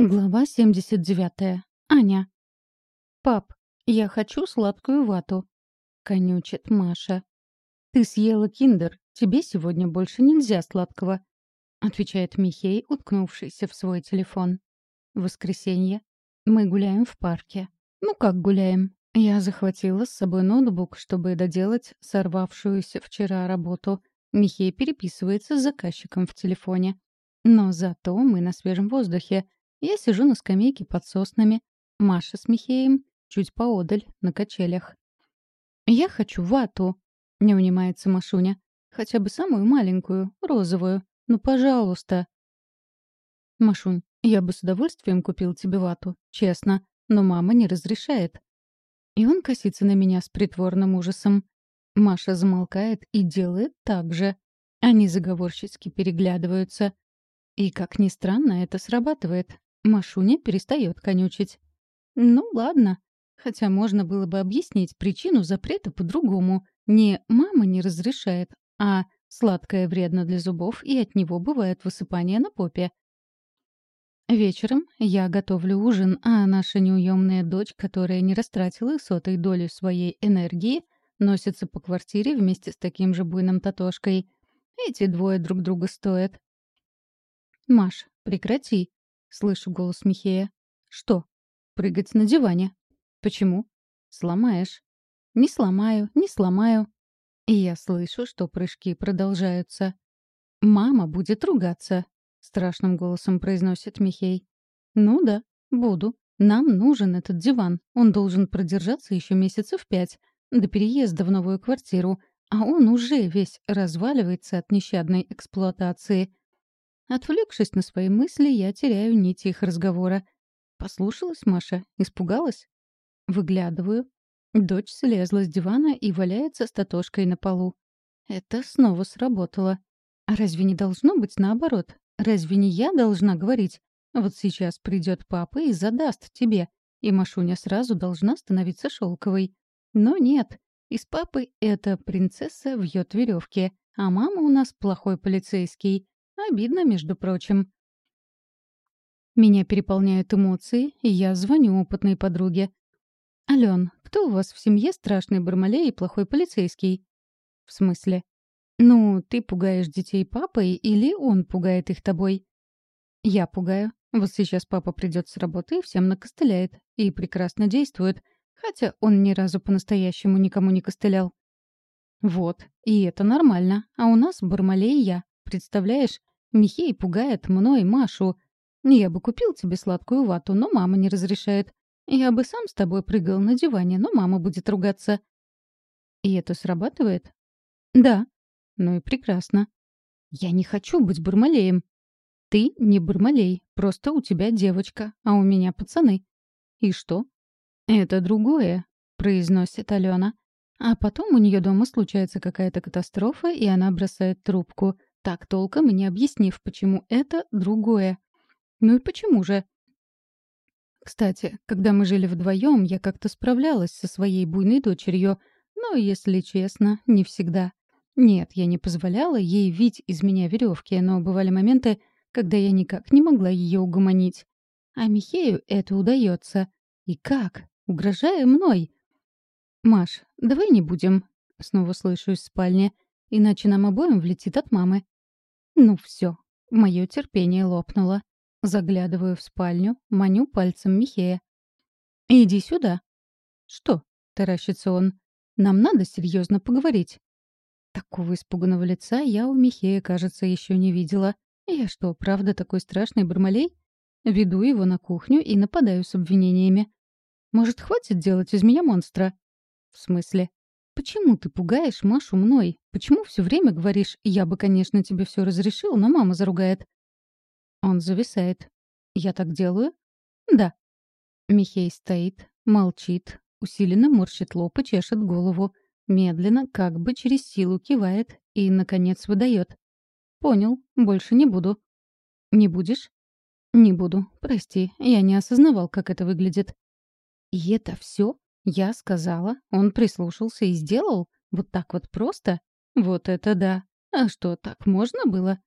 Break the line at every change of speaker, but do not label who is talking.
Глава 79. Аня. «Пап, я хочу сладкую вату», — конючит Маша. «Ты съела киндер, тебе сегодня больше нельзя сладкого», — отвечает Михей, уткнувшийся в свой телефон. Воскресенье. Мы гуляем в парке. Ну как гуляем? Я захватила с собой ноутбук, чтобы доделать сорвавшуюся вчера работу. Михей переписывается с заказчиком в телефоне. Но зато мы на свежем воздухе — я сижу на скамейке под соснами, Маша с Михеем чуть поодаль, на качелях. «Я хочу вату», — не унимается Машуня. «Хотя бы самую маленькую, розовую. Ну, пожалуйста». «Машунь, я бы с удовольствием купил тебе вату, честно, но мама не разрешает». И он косится на меня с притворным ужасом. Маша замолкает и делает так же. Они заговорщицки переглядываются. И, как ни странно, это срабатывает. Машуня перестает конючить. Ну, ладно. Хотя можно было бы объяснить причину запрета по-другому. Не «мама не разрешает», а «сладкое вредно для зубов, и от него бывает высыпание на попе». Вечером я готовлю ужин, а наша неуемная дочь, которая не растратила сотой долю своей энергии, носится по квартире вместе с таким же буйным Татошкой. Эти двое друг друга стоят. «Маш, прекрати», Слышу голос Михея. «Что?» «Прыгать на диване». «Почему?» «Сломаешь». «Не сломаю, не сломаю». И я слышу, что прыжки продолжаются. «Мама будет ругаться», — страшным голосом произносит Михей. «Ну да, буду. Нам нужен этот диван. Он должен продержаться еще месяцев пять, до переезда в новую квартиру, а он уже весь разваливается от нещадной эксплуатации. Отвлекшись на свои мысли, я теряю нить их разговора. Послушалась Маша? Испугалась? Выглядываю. Дочь слезла с дивана и валяется с татошкой на полу. Это снова сработало. А разве не должно быть наоборот? Разве не я должна говорить? Вот сейчас придет папа и задаст тебе. И Машуня сразу должна становиться шелковой. Но нет. Из папы эта принцесса вьет веревки, а мама у нас плохой полицейский. Обидно, между прочим. Меня переполняют эмоции, и я звоню опытной подруге. «Ален, кто у вас в семье страшный Бармалей и плохой полицейский?» «В смысле?» «Ну, ты пугаешь детей папой или он пугает их тобой?» «Я пугаю. Вот сейчас папа придет с работы и всем накостыляет. И прекрасно действует. Хотя он ни разу по-настоящему никому не костылял». «Вот. И это нормально. А у нас Бармалей я. Представляешь? Михей пугает мной Машу. Я бы купил тебе сладкую вату, но мама не разрешает. Я бы сам с тобой прыгал на диване, но мама будет ругаться. И это срабатывает? Да. Ну и прекрасно. Я не хочу быть Бармалеем. Ты не Бармалей, просто у тебя девочка, а у меня пацаны. И что? Это другое, произносит Алена. А потом у нее дома случается какая-то катастрофа, и она бросает трубку — так толком и не объяснив, почему это другое. Ну и почему же? Кстати, когда мы жили вдвоем, я как-то справлялась со своей буйной дочерью, но, если честно, не всегда. Нет, я не позволяла ей вить из меня веревки, но бывали моменты, когда я никак не могла ее угомонить. А Михею это удается. И как? Угрожая мной. «Маш, давай не будем», — снова слышу из спальни. Иначе нам обоим влетит от мамы. Ну все, мое терпение лопнуло. Заглядываю в спальню, маню пальцем Михея. «Иди сюда». «Что?» — таращится он. «Нам надо серьезно поговорить». Такого испуганного лица я у Михея, кажется, еще не видела. Я что, правда такой страшный Бармалей? Веду его на кухню и нападаю с обвинениями. Может, хватит делать из меня монстра? В смысле? Почему ты пугаешь Машу мной? Почему все время говоришь, я бы, конечно, тебе все разрешил, но мама заругает? Он зависает. Я так делаю? Да. Михей стоит, молчит, усиленно морщит лоб и чешет голову. Медленно, как бы через силу кивает и, наконец, выдает. Понял, больше не буду. Не будешь? Не буду. Прости, я не осознавал, как это выглядит. И это все? Я сказала, он прислушался и сделал? Вот так вот просто? Вот это да. А что, так можно было?